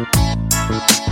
Música